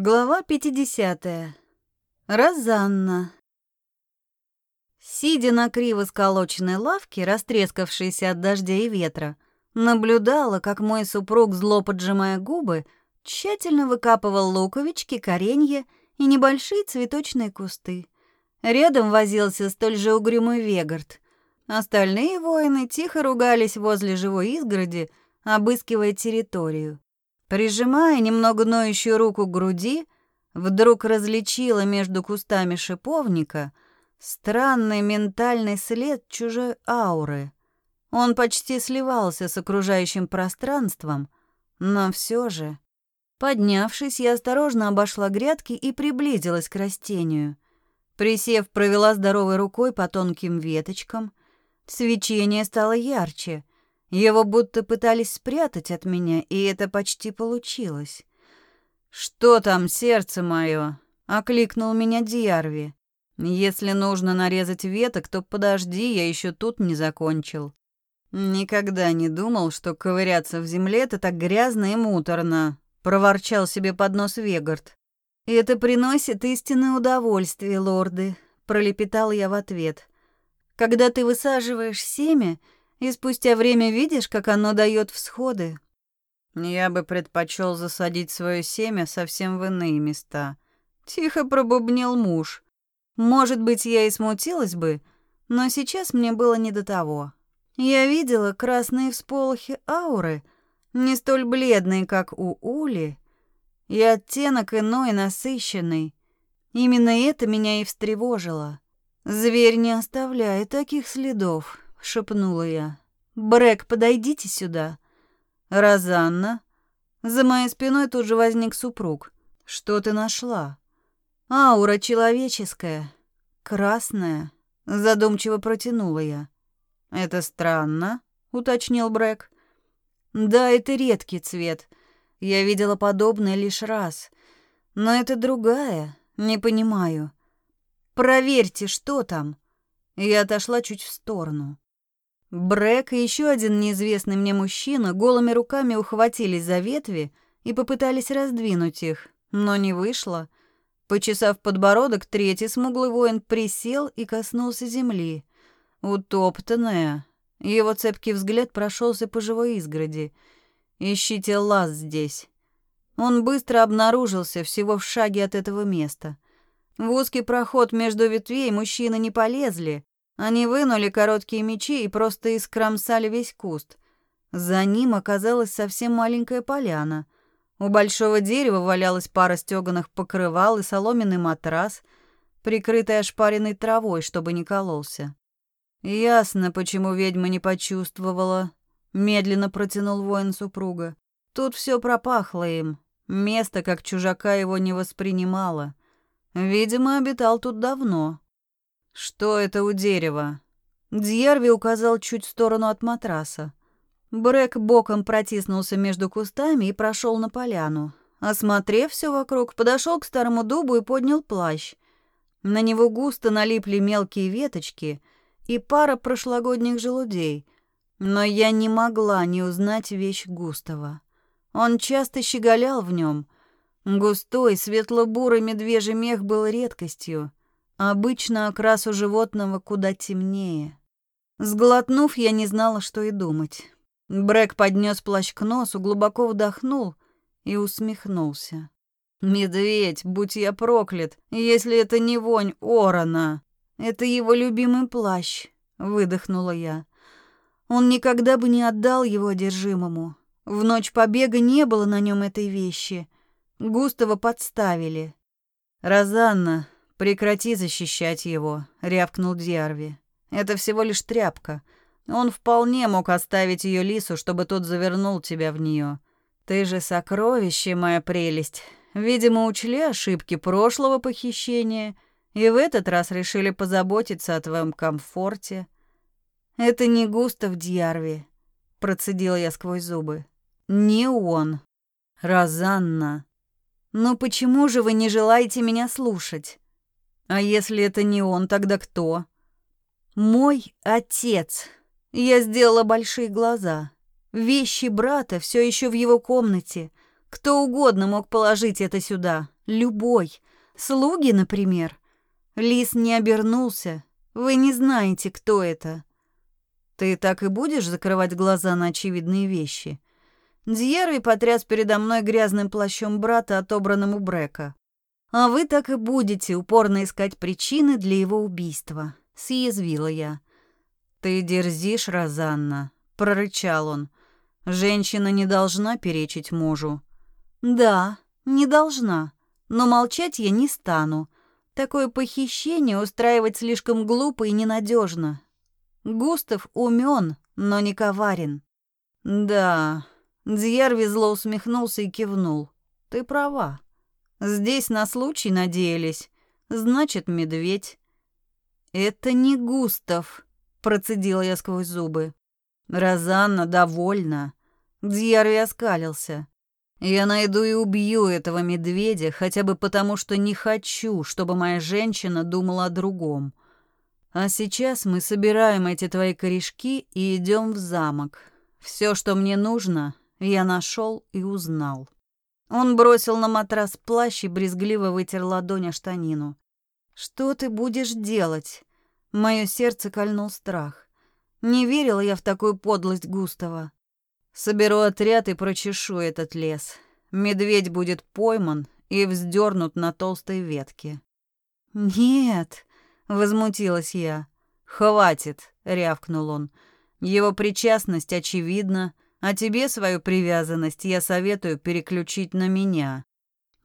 Глава 50. Розанна. Сидя на криво сколоченной лавке, растрескавшейся от дождя и ветра, наблюдала, как мой супруг, зло поджимая губы, тщательно выкапывал луковички, коренья и небольшие цветочные кусты. Рядом возился столь же угрюмый Вегард. Остальные воины тихо ругались возле живой изгороди, обыскивая территорию. Прижимая немного ноющую руку к груди, вдруг различила между кустами шиповника странный ментальный след чужой ауры. Он почти сливался с окружающим пространством, но все же... Поднявшись, я осторожно обошла грядки и приблизилась к растению. Присев, провела здоровой рукой по тонким веточкам. Свечение стало ярче. Его будто пытались спрятать от меня, и это почти получилось. «Что там, сердце мое?» — окликнул меня Дьярви. «Если нужно нарезать веток, то подожди, я еще тут не закончил». «Никогда не думал, что ковыряться в земле — это так грязно и муторно», — проворчал себе под нос Вегард. «И это приносит истинное удовольствие, лорды», — пролепетал я в ответ. «Когда ты высаживаешь семя, — и спустя время видишь, как оно дает всходы. Я бы предпочел засадить свое семя совсем в иные места. Тихо пробубнил муж. Может быть, я и смутилась бы, но сейчас мне было не до того. Я видела красные всполохи ауры, не столь бледные, как у Ули, и оттенок иной, насыщенный. Именно это меня и встревожило. Зверь не оставляет таких следов. — шепнула я. «Брэк, подойдите сюда». «Розанна». За моей спиной тут же возник супруг. «Что ты нашла?» «Аура человеческая, красная», — задумчиво протянула я. «Это странно», — уточнил Брэк. «Да, это редкий цвет. Я видела подобное лишь раз. Но это другая, не понимаю. Проверьте, что там». Я отошла чуть в сторону. Брэк и еще один неизвестный мне мужчина голыми руками ухватились за ветви и попытались раздвинуть их, но не вышло. Почесав подбородок, третий смуглый воин присел и коснулся земли. Утоптанная. Его цепкий взгляд прошелся по живой изгороди. «Ищите лаз здесь». Он быстро обнаружился всего в шаге от этого места. В узкий проход между ветвей мужчины не полезли, они вынули короткие мечи и просто искромсали весь куст. За ним оказалась совсем маленькая поляна. У большого дерева валялась пара стёганых покрывал и соломенный матрас, прикрытый ошпаренной травой, чтобы не кололся. «Ясно, почему ведьма не почувствовала», — медленно протянул воин супруга. «Тут все пропахло им. Место, как чужака, его не воспринимало. Видимо, обитал тут давно». «Что это у дерева?» Дьярви указал чуть в сторону от матраса. Брэк боком протиснулся между кустами и прошел на поляну. Осмотрев все вокруг, подошел к старому дубу и поднял плащ. На него густо налипли мелкие веточки и пара прошлогодних желудей. Но я не могла не узнать вещь Густава. Он часто щеголял в нем. Густой, светло-бурый медвежий мех был редкостью. Обычно окрас у животного куда темнее. Сглотнув, я не знала, что и думать. Брэк поднес плащ к носу, глубоко вдохнул и усмехнулся. «Медведь, будь я проклят, если это не вонь Орона. Это его любимый плащ», — выдохнула я. Он никогда бы не отдал его одержимому. В ночь побега не было на нем этой вещи. Густава подставили. «Розанна, «Прекрати защищать его», — рявкнул Дьярви. «Это всего лишь тряпка. Он вполне мог оставить ее лису, чтобы тот завернул тебя в нее. Ты же сокровище, моя прелесть. Видимо, учли ошибки прошлого похищения и в этот раз решили позаботиться о твоем комфорте». «Это не Густав Дьярви», — процедила я сквозь зубы. «Не он. Розанна. Ну почему же вы не желаете меня слушать?» А если это не он, тогда кто? Мой отец. Я сделала большие глаза. Вещи брата все еще в его комнате. Кто угодно мог положить это сюда. Любой. Слуги, например. Лис не обернулся. Вы не знаете, кто это. Ты так и будешь закрывать глаза на очевидные вещи? Дьерви потряс передо мной грязным плащом брата, отобранным у Брека. А вы так и будете упорно искать причины для его убийства, съязвила я. Ты дерзишь, Розанна, прорычал он. Женщина не должна перечить мужу. Да, не должна, но молчать я не стану. Такое похищение устраивать слишком глупо и ненадежно. Густав умен, но не коварен. Да, Дьярви зло усмехнулся и кивнул. Ты права. Здесь на случай надеялись. Значит, медведь. Это не Густав, процедила я сквозь зубы. Розанна довольна. Дьярви оскалился. Я найду и убью этого медведя, хотя бы потому, что не хочу, чтобы моя женщина думала о другом. А сейчас мы собираем эти твои корешки и идем в замок. Все, что мне нужно, я нашел и узнал. Он бросил на матрас плащ и брезгливо вытер ладонь о штанину. «Что ты будешь делать?» Мое сердце кольнул страх. Не верила я в такую подлость Густава. Соберу отряд и прочешу этот лес. Медведь будет пойман и вздернут на толстой ветке. «Нет», — возмутилась я. «Хватит», — рявкнул он. «Его причастность очевидна, а тебе свою привязанность я советую переключить на меня.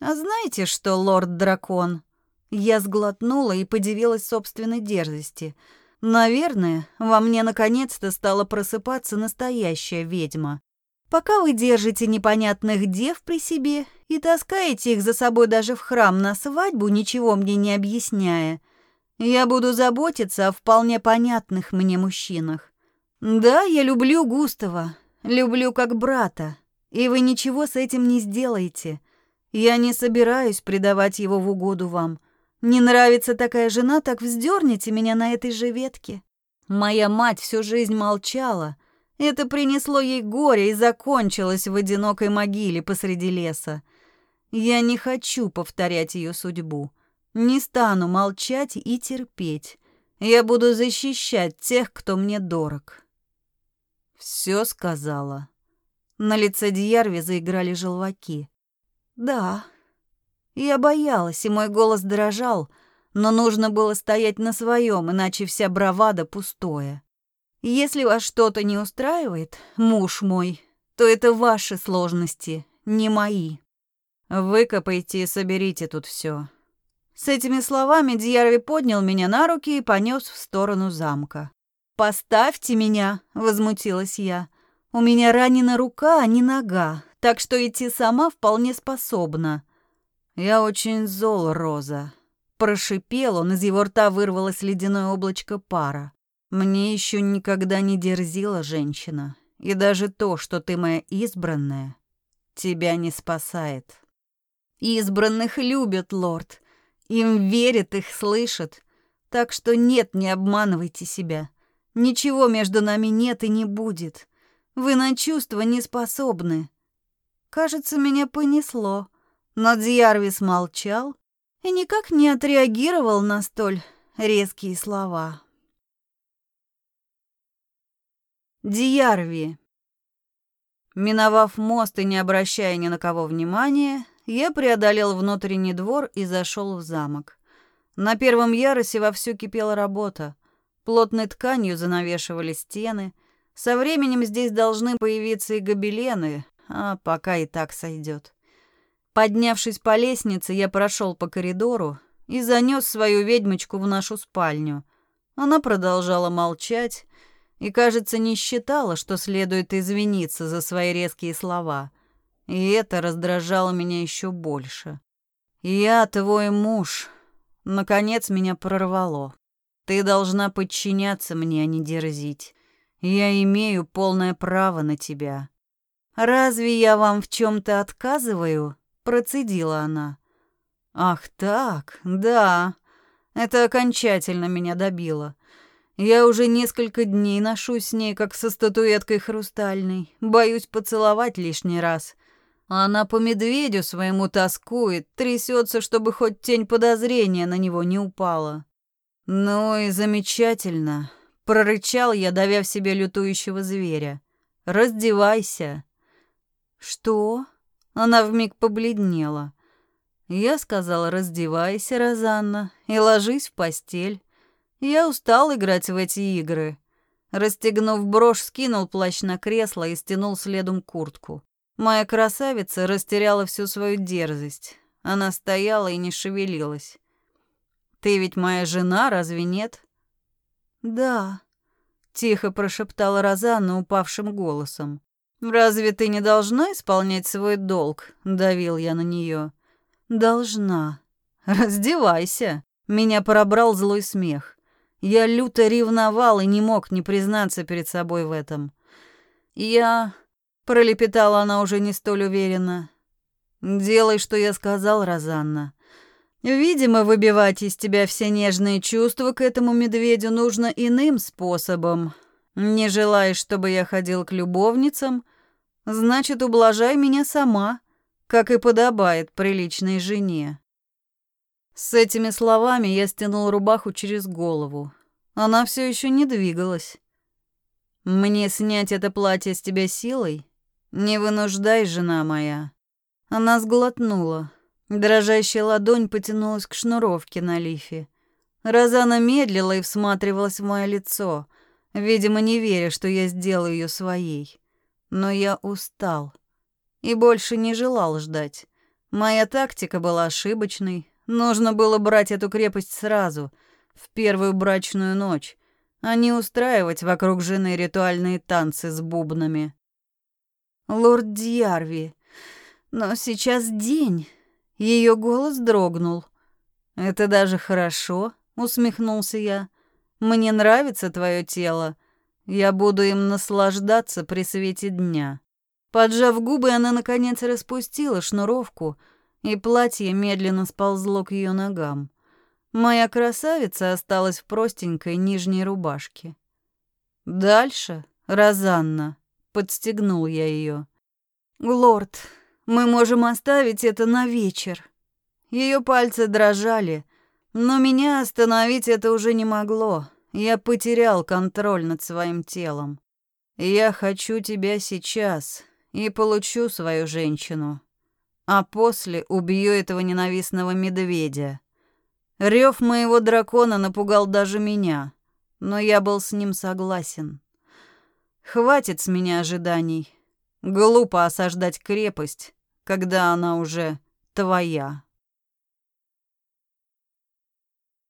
А знаете что, лорд-дракон? Я сглотнула и подивилась собственной дерзости. Наверное, во мне наконец-то стала просыпаться настоящая ведьма. Пока вы держите непонятных дев при себе и таскаете их за собой даже в храм на свадьбу, ничего мне не объясняя, я буду заботиться о вполне понятных мне мужчинах. Да, я люблю Густава, Люблю как брата, и вы ничего с этим не сделаете. Я не собираюсь предавать его в угоду вам. Не нравится такая жена, так вздерните меня на этой же ветке. Моя мать всю жизнь молчала. Это принесло ей горе и закончилось в одинокой могиле посреди леса. Я не хочу повторять ее судьбу. Не стану молчать и терпеть. Я буду защищать тех, кто мне дорог. Все сказала. На лице Дьярви заиграли желваки. Да. Я боялась, и мой голос дрожал, но нужно было стоять на своем, иначе вся бравада пустое. Если вас что-то не устраивает, муж мой, то это ваши сложности, не мои. Выкопайте и соберите тут все. С этими словами Дьярви поднял меня на руки и понес в сторону замка. «Поставьте меня!» — возмутилась я. «У меня ранена рука, а не нога, так что идти сама вполне способна». «Я очень зол, Роза», — прошипел он, из его рта вырвалось ледяное облачко пара. «Мне еще никогда не дерзила женщина, и даже то, что ты моя избранная, тебя не спасает». «Избранных любят, лорд. Им верят, их слышат. Так что нет, не обманывайте себя. Ничего между нами нет и не будет. Вы на чувства не способны. Кажется, меня понесло. Но Дьярвис молчал и никак не отреагировал на столь резкие слова. Дьярви. Миновав мост и не обращая ни на кого внимания, я преодолел внутренний двор и зашел в замок. На первом ярусе вовсю кипела работа. Плотной тканью занавешивали стены. Со временем здесь должны появиться и гобелены, а пока и так сойдет. Поднявшись по лестнице, я прошел по коридору и занес свою ведьмочку в нашу спальню. Она продолжала молчать и, кажется, не считала, что следует извиниться за свои резкие слова. И это раздражало меня еще больше. «Я твой муж». Наконец меня прорвало. Ты должна подчиняться мне, а не дерзить. Я имею полное право на тебя. Разве я вам в чем то отказываю? процедила она. Ах так, да. Это окончательно меня добило. Я уже несколько дней ношусь с ней, как со статуэткой хрустальной. Боюсь поцеловать лишний раз. Она по медведю своему тоскует, трясется, чтобы хоть тень подозрения на него не упала. Ну и замечательно. Прорычал я, давя в себе лютующего зверя. «Раздевайся». «Что?» Она вмиг побледнела. Я сказала, раздевайся, Розанна, и ложись в постель. Я устал играть в эти игры. Расстегнув брошь, скинул плащ на кресло и стянул следом куртку. Моя красавица растеряла всю свою дерзость. Она стояла и не шевелилась. «Ты ведь моя жена, разве нет?» «Да», — тихо прошептала Розанна упавшим голосом. «Разве ты не должна исполнять свой долг?» — давил я на нее. «Должна. Раздевайся!» Меня пробрал злой смех. Я люто ревновал и не мог не признаться перед собой в этом. «Я...» — пролепетала она уже не столь уверенно. «Делай, что я сказал, Розанна. Видимо, выбивать из тебя все нежные чувства к этому медведю нужно иным способом. Не желаешь, чтобы я ходил к любовницам? Значит, ублажай меня сама как и подобает приличной жене. С этими словами я стянул рубаху через голову. Она все еще не двигалась. Мне снять это платье с тебя силой? Не вынуждай, жена моя. Она сглотнула. Дрожащая ладонь потянулась к шнуровке на лифе. Розана медлила и всматривалась в мое лицо, видимо, не веря, что я сделаю ее своей. Но я устал и больше не желал ждать. Моя тактика была ошибочной. Нужно было брать эту крепость сразу, в первую брачную ночь, а не устраивать вокруг жены ритуальные танцы с бубнами. Лорд Дьярви, но сейчас день. Ее голос дрогнул. Это даже хорошо, усмехнулся я. Мне нравится твое тело. Я буду им наслаждаться при свете дня. Поджав губы, она наконец распустила шнуровку, и платье медленно сползло к ее ногам. Моя красавица осталась в простенькой нижней рубашке. Дальше, Розанна, подстегнул я ее. Лорд, мы можем оставить это на вечер. Ее пальцы дрожали, но меня остановить это уже не могло. Я потерял контроль над своим телом. Я хочу тебя сейчас, и получу свою женщину. А после убью этого ненавистного медведя. Рев моего дракона напугал даже меня, но я был с ним согласен. Хватит с меня ожиданий. Глупо осаждать крепость, когда она уже твоя.